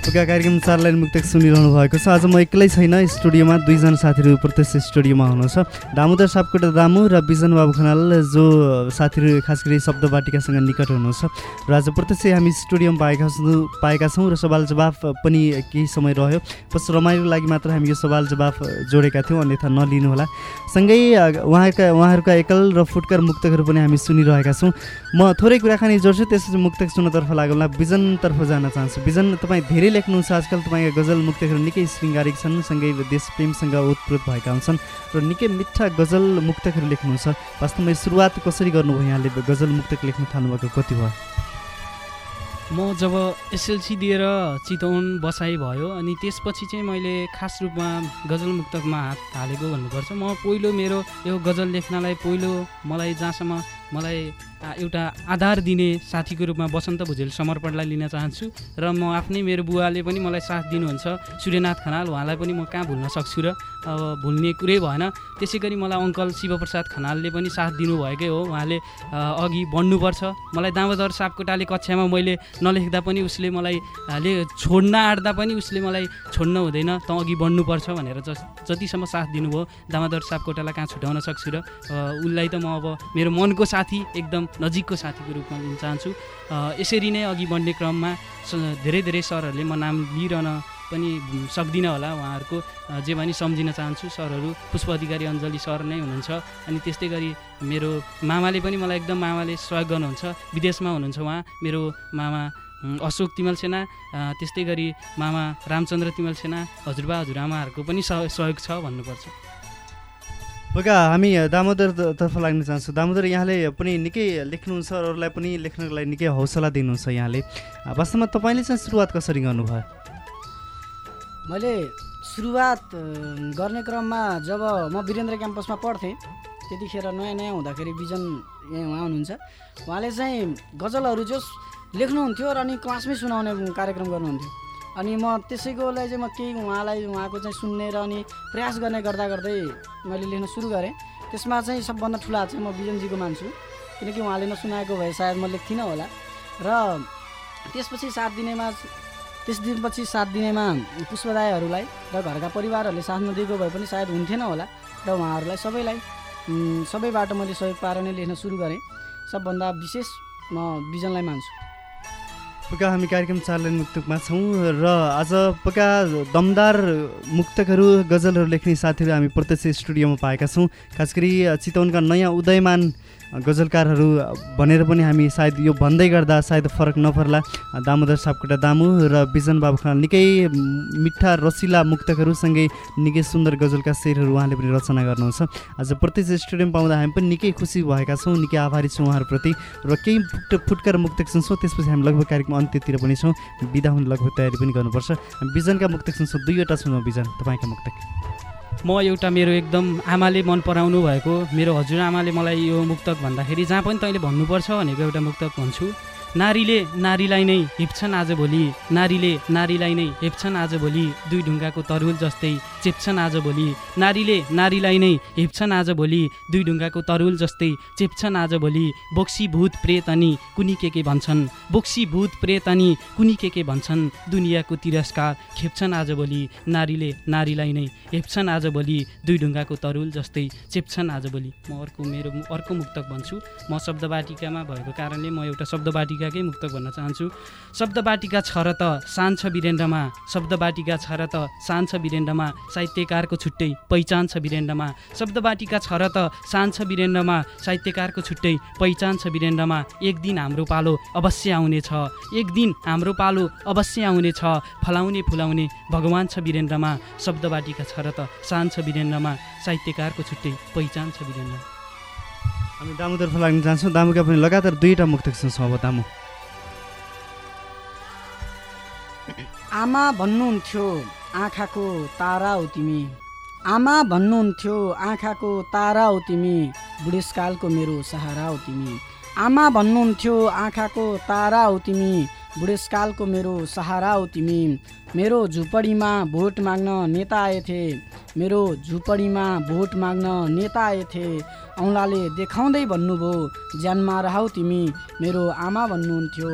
A: पुका कार्यक्रम चार लाइन मुक्तक सुनिरहनु भएको छ। आज म एक्लै छैन स्टुडियोमा दुईजना साथीहरू प्रत्यक्ष स्टुडियोमा हुनुहुन्छ। दामोदर सापकोटा दामु र बिजन बाबु खनाल जो साथीहरू खास गरी शब्द बाटिकासँग निकट हुनुहुन्छ। र आज प्रत्यक्ष हामी स्टुडियोमा पाएका छौँ पाएका छौँ र सवाल जवाफ पनि केही समय रह्यो। पछि रमाइलो लागि मात्र हामी यो सवाल जवाफ जोडेका थियौँ अन्यथा नलिनुहोला। सँगै उहाँका उहाँहरूका एकल र फुटकर मुक्तकहरू पनि हामी सुनिरहेका छौँ। म थोरै कुराकानी जोड्छु त्यसपछि मुक्तक सुन्नतर्फ लागौँला। बिजनतर्फ जान चाहन्छु। बिजन तपाईँ धेरै लेख्नुहुन्छ आजकल तपाईँका गजल मुक्तकहरू निकै शृङ्गारिक छन् सँगै देश प्रेमसँग ओतप्रोत भएका हुन्छन् र निकै मिठा गजल मुक्तकहरू लेख्नुहुन्छ। वास्तवमा सुरुवात कसरी गर्नुभयो यहाँले गजल मुक्तक लेख्न थाल्नुभएको कति भयो?
D: म जब एसएलसी दिएर चितवन बसाइ भयो अनि त्यसपछि चाहिँ मैले खास रूपमा गजल मुक्तकमा हात हालेको भन्नुपर्छ। म पहिलो मेरो यो गजल लेख्नलाई पहिलो मलाई जहाँसम्म मलाई एउटा आधार दिने साथीको रूपमा बसन्त भुजेल समर्पणलाई लिन चाहन्छु र म आफ्नै मेरो बुवाले पनि मलाई साथ दिनुहुन्छ। सूर्यनाथ खनाल उहाँलाई पनि म कहाँ भुल्न सक्छु र अब भुल्ने कुरै भएन। त्यसै गरी मलाई अङ्कल शिवप्रसाद खनालले पनि साथ दिनुभएकै हो। उहाँले अघि बढ्नुपर्छ। मलाई दामोदर सापकोटाले कक्षामा मैले नलेख्दा पनि उसले मलाई ले छोड्न आँट्दा पनि उसले मलाई छोड्न हुँदैन। त अघि बढ्नुपर्छ भनेर जतिसम्म साथ दिनुभयो दामोदर सापकोटालाई कहाँ छुट्याउन सक्छु र उसलाई त म अब मेरो मनको साथी एकदम नजिकको साथीको रूपमा लिन चाहन्छु। यसरी नै अघि बढ्ने क्रममा धेरै धेरै सरहरूले म नाम लिइरहन पनि सक्दिनँ होला उहाँहरूको। जे भनी सम्झिन चाहन्छु सरहरू पुष्प अधिकारी अञ्जली सर नै हुनुहुन्छ। अनि त्यस्तै गरी मेरो मामाले पनि मलाई एकदम मामाले सहयोग गर्नुहुन्छ। विदेशमा हुनुहुन्छ उहाँ मेरो मामा अशोक तिमल सेना त्यस्तै गरी मामा रामचन्द्र तिमल सेना हजुरबा हजुरआमाहरूको पनि सह- सहयोग छ भन्नुपर्छ।
A: बगा हामी दामोदर तर्फ लाग्न चाहन्छु। दामोदर यहाँले पनि निकै लेख्नुहुन्छ अरूलाई पनि लेख्नको लागि निकै हौसला दिनुहुन्छ यहाँले। वास्तवमा तपाईँले चाहिँ सुरुवात कसरी गर्नुभयो?
C: मैले सुरुवात गर्ने क्रममा जब म वीरेन्द्र क्याम्पसमा पढ्थेँ त्यतिखेर नयाँ नयाँ हुँदाखेरि बिजन यहाँ उहाँ हुनुहुन्छ। उहाँले चाहिँ गजलहरू जो लेख्नुहुन्थ्यो र अनि क्लासमै सुनाउने कार्यक्रम गर्नुहुन्थ्यो। अनि म त्यसैकोलाई चाहिँ म केही उहाँलाई उहाँको चाहिँ सुन्ने र अनि प्रयास गर्ने गर्दा गर्दै मैले लेख्न सुरु गरेँ। त्यसमा चाहिँ सबभन्दा ठुला चाहिँ म बिजनजीको मान्छु किनकि उहाँले नसुनाएको भए सायद म लेख्थिनँ होला। र त्यसपछि साथ दिनेमा त्यस दिनपछि साथ दिनेमा पुष्पदायहरूलाई र घरका परिवारहरूले साथ नदिएको भए पनि सायद हुन्थेन होला र उहाँहरूलाई सबैलाई सबैबाट मैले सहयोग पाएर नै लेख्न सुरु गरेँ। सबभन्दा विशेष म बिजनलाई मान्छु।
A: पक्का हामी कार्यक्रम चारलाइन मुक्तकमा छौँ र आज पक्का दमदार मुक्तकहरू गजलहरू लेख्ने साथीहरू हामी प्रत्यक्ष स्टुडियोमा पाएका छौँ। खास गरी चितवनका नयाँ उदयमान गजलकारहरू भनेर पनि हामी सायद यो भन्दै गर्दा सायद फरक नपर्ला दामोदर सापकोटा दामु र बिजन बाबु खनाल निकै मिठा रसिला मुक्तकहरूसँगै निकै सुन्दर गजलका शेरहरू उहाँले पनि रचना गर्नुहुन्छ। आज प्रत्यक्ष स्टुडियोमा पाउँदा हामी पनि निकै खुसी भएका छौँ निकै आभारी छौँ उहाँहरूप्रति र केही फुट फुटकर मुक्तक सुन्छौँ त्यसपछि हामी लगभग कार्यक्रम अन्त्यतिर पनि छौँ। बिदा हुने लगभग तयारी पनि गर्नुपर्छ। बिजनका मुक्तक सुन्छौँ दुईवटा सुनौँ बिजन तपाईँका मुक्तक।
D: म एउटा मेरो एकदम आमाले मन पराउनु भएको मेरो हजुरआमाले मलाई यो मुक्तक भन्दाखेरि जहाँ पनि तैँले भन्नुपर्छ भनेको एउटा मुक्तक भन्छु। नारीले नारीलाई नै हिप्छन् आजभोलि नारीले नारीलाई नै हेप्छन् आजभोलि दुई ढुङ्गाको तरुल जस्तै चेप्छन् आजभोलि नारीले नारीलाई नै हेप्छन् आजभोलि दुई ढुङ्गाको तरुल जस्तै चेप्छन् आजभोलि बोक्सी भूत प्रेत अनि कुनी के के भन्छन्? बोक्सी भूत प्रेत अनि कुनी के के भन्छन्? दुनियाँको तिरस्कार खेप्छन् आजभोलि नारीले नारीलाई नै हेप्छन् आजभोलि दुई ढुङ्गाको तरुल जस्तै चेप्छन् आजभोलि म अर्को मेरो अर्को मुक्तक भन्छु। म शब्दवाटिकामा भएको कारणले म एउटा शब्दवाटिकाकै मुक्तक भन्न चाहन्छु। शब्दवाटिका छ र त सान छ वीरेन्द्रमा। शब्दवाटिका छ र त सान छ वीरेन्द्रमा। साहित्यकारको छुट्टै पहिचान छ वीरेन्द्रमा। शब्दवाटिका छ र त सान छ वीरेन्द्रमा। साहित्यकारको छुट्टै पहिचान छ वीरेन्द्रमा। एक दिन हाम्रो पालो अवश्य आउनेछ एक दिन हाम्रो पालो अवश्य आउनेछ फलाउने फुलाउने भगवान छ वीरेन्द्रमा। शब्दवाटिका छ र त सान छ वीरेन्द्रमा। साहित्यकारको छुट्टै पहिचान छ वीरेन्द्र
A: हामी दामुतर्फ लाग्न चाहन्छौँ दामुका पनि लगातार दुईवटा मुक्तक छौँ अब दामु।
C: आमा भन्नुहुन्थ्यो आँखाको तारा हो तिमी। आमा भन्नुहुन्थ्यो आँखाको तारा हो तिमी बुढेसकालको मेरो सहारा हो तिमी आमा भन्नुहुन्थ्यो आँखाको तारा हो तिमी बुढेसकालको मेरो सहारा हो तिमी। मेरो झुपडीमा भोट माग्न नेता आएथे मेरो झुपडीमा भोट माग्न नेता आएथे औँलाले देखाउँदै भन्नुभयो ज्यानमा रहाउ तिमी मेरो आमा भन्नुहुन्थ्यो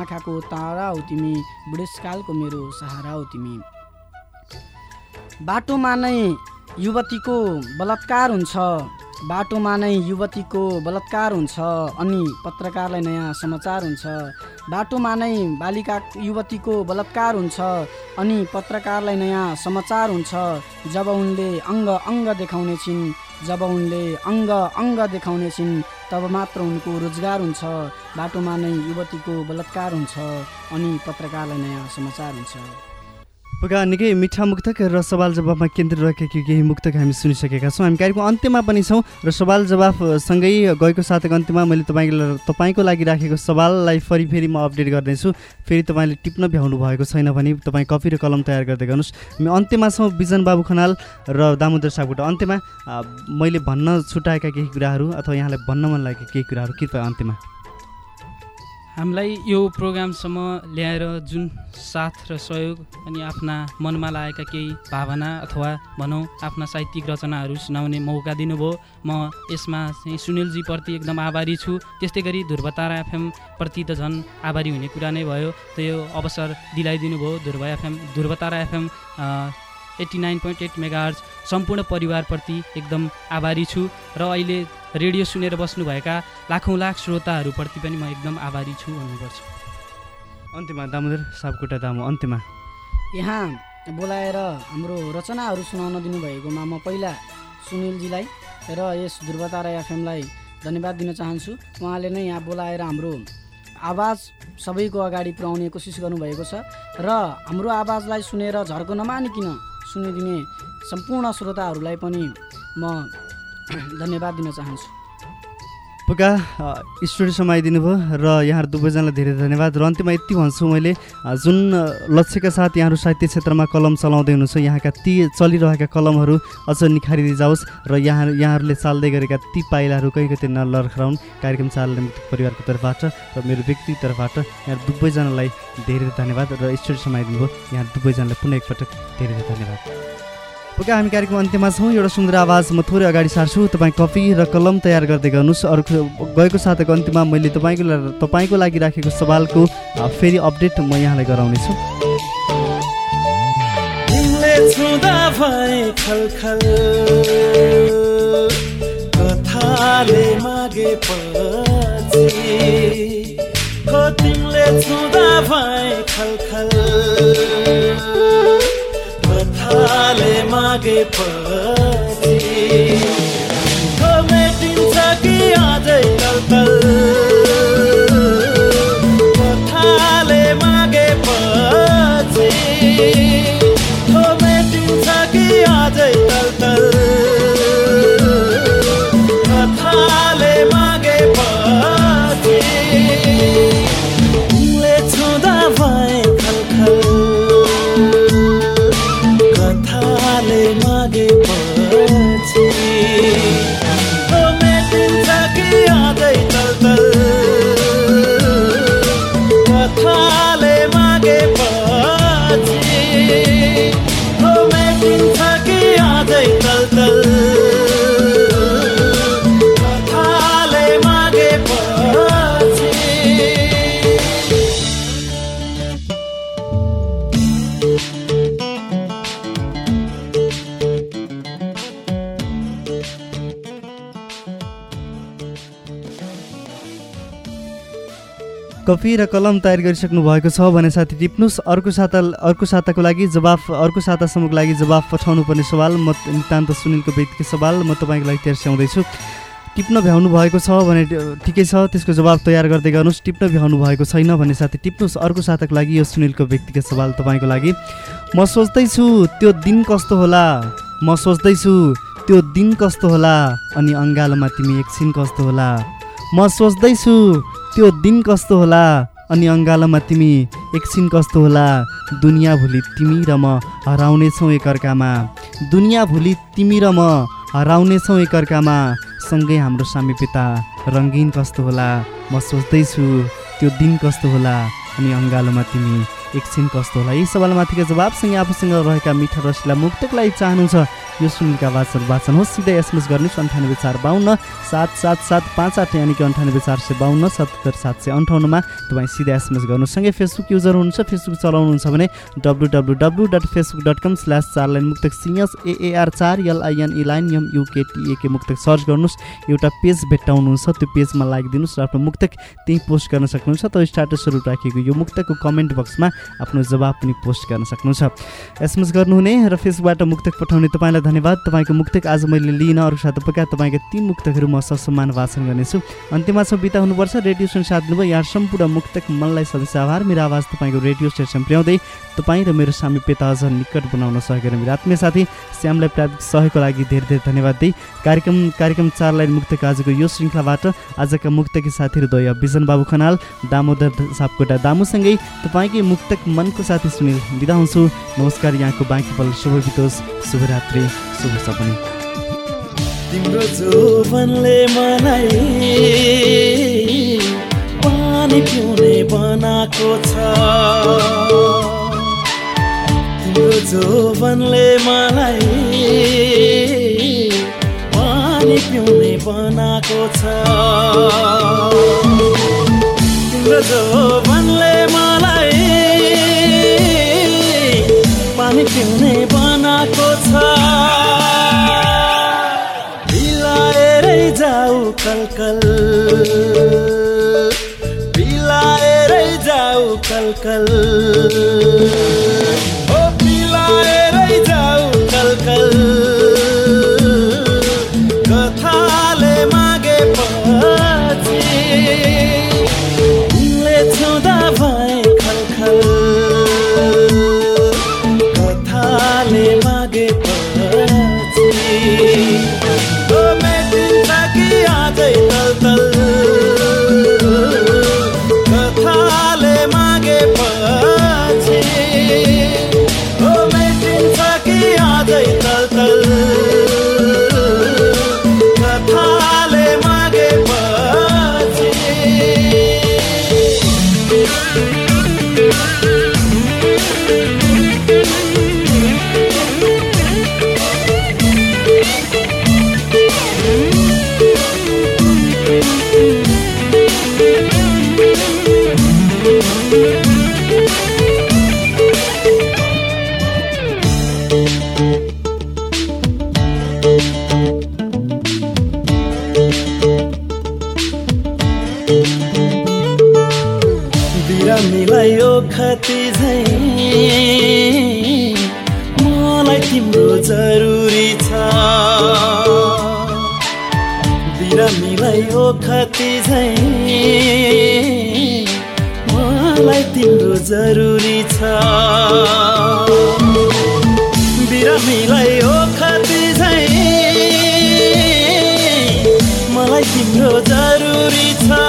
C: आँखाको तारा हो तिमी बुढेसकालको मेरो सहारा हो तिमी। बाटोमा नै युवतीको बलात्कार हुन्छ। बाटोमा नै युवतीको बलात्कार हुन्छ अनि पत्रकारलाई नयाँ समाचार हुन्छ। बाटोमा नै बालिका युवतीको बलात्कार हुन्छ अनि पत्रकारलाई नयाँ समाचार हुन्छ। जब उनले अङ्ग अङ्ग देखाउने छिन् जब उनले अङ्ग अङ्ग देखाउने छिन् तब मात्र उनको रोजगार हुन्छ। बाटोमा नै युवतीको बलात्कार हुन्छ अनि पत्रकारलाई नयाँ समाचार हुन्छ।
A: पुगा निकै मिठा मुक्तक र सवाल जवाफमा केन्द्रित रहेका केही मुक्तक हामी सुनिसकेका छौँ। हामी कार्यक्रमको अन्त्यमा पनि छौँ र सवाल जवाफसँगै गएको साथको अन्त्यमा मैले तपाईँको तपाईँको लागि राखेको सवाललाई फेरि फेरि म अपडेट गर्नेछु फेरि तपाईँले टिप्न भ्याउनु भएको छैन भने तपाईँ कपी र कलम तयार गर्दै गर्नुहोस्। हामी अन्त्यमा छौँ बिजन बाबु खनाल र दामोदर सापकोटा अन्त्यमा। मैले भन्न छुट्याएका केही कुराहरू अथवा यहाँलाई भन्न मन लागेका केही कुराहरू कृपया अन्त्यमा।
D: हामीलाई यो प्रोग्रामसम्म ल्याएर जुन साथ र सहयोग अनि आफ्ना मनमा लागेका केही भावना अथवा भनौँ आफ्ना साहित्यिक रचनाहरू सुनाउने मौका दिनुभयो। म यसमा चाहिँ सुनिलजीप्रति एकदम आभारी छु। त्यस्तै गरी ध्रुवतारा एफएमप्रति त झन् आभारी हुने कुरा नै भयो। त्यो अवसर दिलाइदिनु भयो Dhruv FM Dhruvatara FM eighty nine point eight mega सम्पूर्ण परिवारप्रति एकदम आभारी छु। र अहिले रेडियो सुनेर बस्नुभएका लाखौँ लाख श्रोताहरूप्रति पनि म एकदम आभारी छु भन्नुपर्छ
A: अन्त्यमा दामोदर सापकोटा दामो अन्त्यमा।
C: यहाँ बोलाएर हाम्रो रचनाहरू सुनाउन दिनुभएकोमा म पहिला सुनिलजीलाई र यस ध्रुवतारा एफएमलाई धन्यवाद दिन चाहन्छु। उहाँले नै यहाँ बोलाएर हाम्रो आवाज सबैको अगाडि पुर्याउने कोसिस गर्नुभएको छ र हाम्रो आवाजलाई सुनेर झर्को नमानिकन सुनिदिने सम्पूर्ण श्रोताहरूलाई पनि म धन्यवाद दिन चाहन्छु।
A: पुका स्टुडियोसम्म आइदिनु भयो र यहाँहरू दुवैजनालाई धेरै धन्यवाद र अन्त्यमा यति भन्छु मैले जुन लक्ष्यका साथ यहाँहरू साहित्य क्षेत्रमा कलम चलाउँदै हुनुहुन्छ यहाँका ती चलिरहेका कलमहरू अझ निखारिँदै जाओस् र यहाँ यहाँहरूले चाल्दै गरेका ती पाइलाहरू कहीँ कतै नलर्खराउन् कार्यक्रम चालने परिवारको तर्फबाट र मेरो व्यक्ति तर्फबाट यहाँ दुवैजनालाई धेरै धेरै धन्यवाद र स्टुडियोसम्म आइदिनु भयो यहाँ दुवैजनालाई पुनः एकपटक धेरै धेरै धन्यवाद। ओके हामी कार्यक्रम अन्त्यमा छौँ। एउटा सुन्दर आवाज म थोरै अगाडि सार्छु। तपाईँ कपी र कलम तयार गर्दै गर्नुहोस्। अर्को गएको साताको अन्त्यमा मैले तपाईँको तपाईँको लागि राखेको सवालको फेरि अपडेट म यहाँलाई गराउनेछु।
B: तिमीले छुँदा भए खलखल। कथाले मागे हो मेटिन्छ कि अझै कलकल
A: कपी र कलम तयार गरिसक्नु भएको छ भने साथी टिप्नुहोस्। अर्को साता अर्को साताको लागि जवाफ अर्को सातासम्मको लागि जवाफ पठाउनु पर्ने सवाल म नितान्त सुनिलको व्यक्तिगत सवाल म तपाईँको लागि तेर्स्याउँदैछु टिप्न भ्याउनु भएको छ भने ठिकै छ त्यसको जवाब तयार गर्दै गर्नुहोस्। टिप्न भ्याउनु भएको छैन भने साथी टिप्नुहोस्। अर्को साताको लागि यो सुनिलको व्यक्तिगत सवाल तपाईँको लागि। म सोच्दैछु त्यो दिन कस्तो होला? म सोच्दैछु त्यो दिन कस्तो होला? अनि अङ्गालोमा तिमी एकछिन कस्तो होला? म सोच्दैछु त्यो दिन कस्तो होला? अनि अङ्गालोमा तिमी एकछिन कस्तो होला? दुनियाँ भुली तिमी र म हराउनेछौँ एकअर्कामा। दुनियाँ भुली तिमी र म हराउनेछौँ एकअर्कामा। सँगै हाम्रो सामीप्यता रङ्गीन कस्तो होला? म सोच्दैछु त्यो दिन कस्तो होला? अनि अङ्गालोमा तिमी एकछिन कस्तो होला? यी सवालमाथिको जवाबसँगै आफूसँग रहेका मिठा रसिला मुक्तकलाई चाहनुहुन्छ यो सुनिलका वाचन वाचन होस् सिधै एसएमएस गर्नुहोस् अन्ठानब्बे चार बाहन्न सात सात सात पाँच आठ यानि कि अन्ठानब्बे चार सय बाहन्न सत्तर सात सय अन्ठाउन्नमा तपाईँ सिधै एसएमएस गर्नुहोस् सँगै फेसबुक युजर हुनुहुन्छ। फेसबुक चलाउनुहुन्छ भने W W W dot Facebook dot com slash चार लाइन मुक्तक सिएस एएआर चार एलआइएन इलाइन एम युकेटिएके मुक्तक सर्च गर्नुहोस्। एउटा पेज भेट्टाउनुहुन्छ। त्यो पेजमा लाइक दिनुहोस् र आफ्नो मुक्तक त्यहीँ पोस्ट गर्न सक्नुहुन्छ। त स्टाटस स्वरूप राखिएको यो मुक्तको कमेन्ट बक्समा आफ्नो जवाब पनि पोस्ट गर्न सक्नुहुन्छ। एसएमएस गर्नुहुने र फेसबुकबाट मुक्तक पठाउने तपाईँलाई धन्यवाद। तपाईँको मुक्तक आज मैले लिन अरू साथ पका तपाईँका तीन मुक्तकहरू म ससम्मान वाचन गर्नेछु। अन्त्यमा छ बिता हुनुपर्छ रेडियो स्टेसन साथ दिनुभयो। यहाँ सम्पूर्ण मुक्तक मनलाई सदस्य आभार मेरो आवाज तपाईँको रेडियो स्टेसन पुर्याउँदै तपाईँ र मेरो सामिप्यता अझ निकट बनाउन गर्ने मेरो आत्मीय साथी श्यामलाई प्राविधिक सहयोगको लागि धेरै धेरै धन्यवाद दिई। कार्यक्रम कार्यक्रम चार लाइन मुक्तक आजको यो श्रृङ्खलाबाट आजका मुक्तकी साथीहरू द्वय बिजन बाबु खनाल दामोदर सापकोटा दामुसँगै तपाईँकै मुक्तक मनको साथी सुनिल बिदा हुन्छु। नमस्कार यहाँको बाँकी पल शुभ बितोस् शुभरात्रि शुभ सपनी।
B: तिम्रो जोवनले मलाई पानी पिउने बनाएको छ। तिम्रो जोवनले मलाई पानी पिउने बनाएको छ। तिम्रो जोवनले मलाई पानी पिउने बनाएको छ। बिलाएरै जाऊ कलकल। बिलाएरै जाऊ कलकल। तिम्रो जरुरी छ। बिरामीलाई यो खती झै। मलाई तिम्रो जरुरी छ। बिरामीलाई यो खती झै। मलाई तिम्रो जरुरी छ।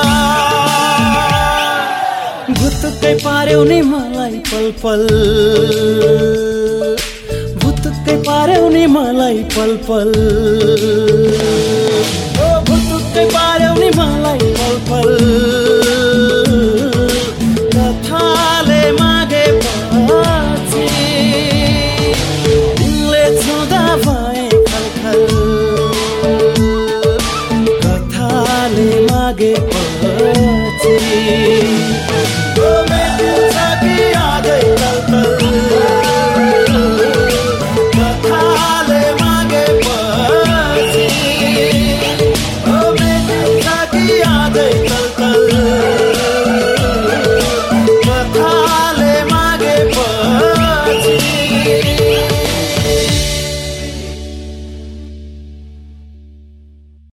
B: भुतुक्कै पार्यौ नि मलाई पल पल भुतुक्कै पार्यौ मलाई पल पल ओ भुतुक्कै पार्यौ मलाई पल पल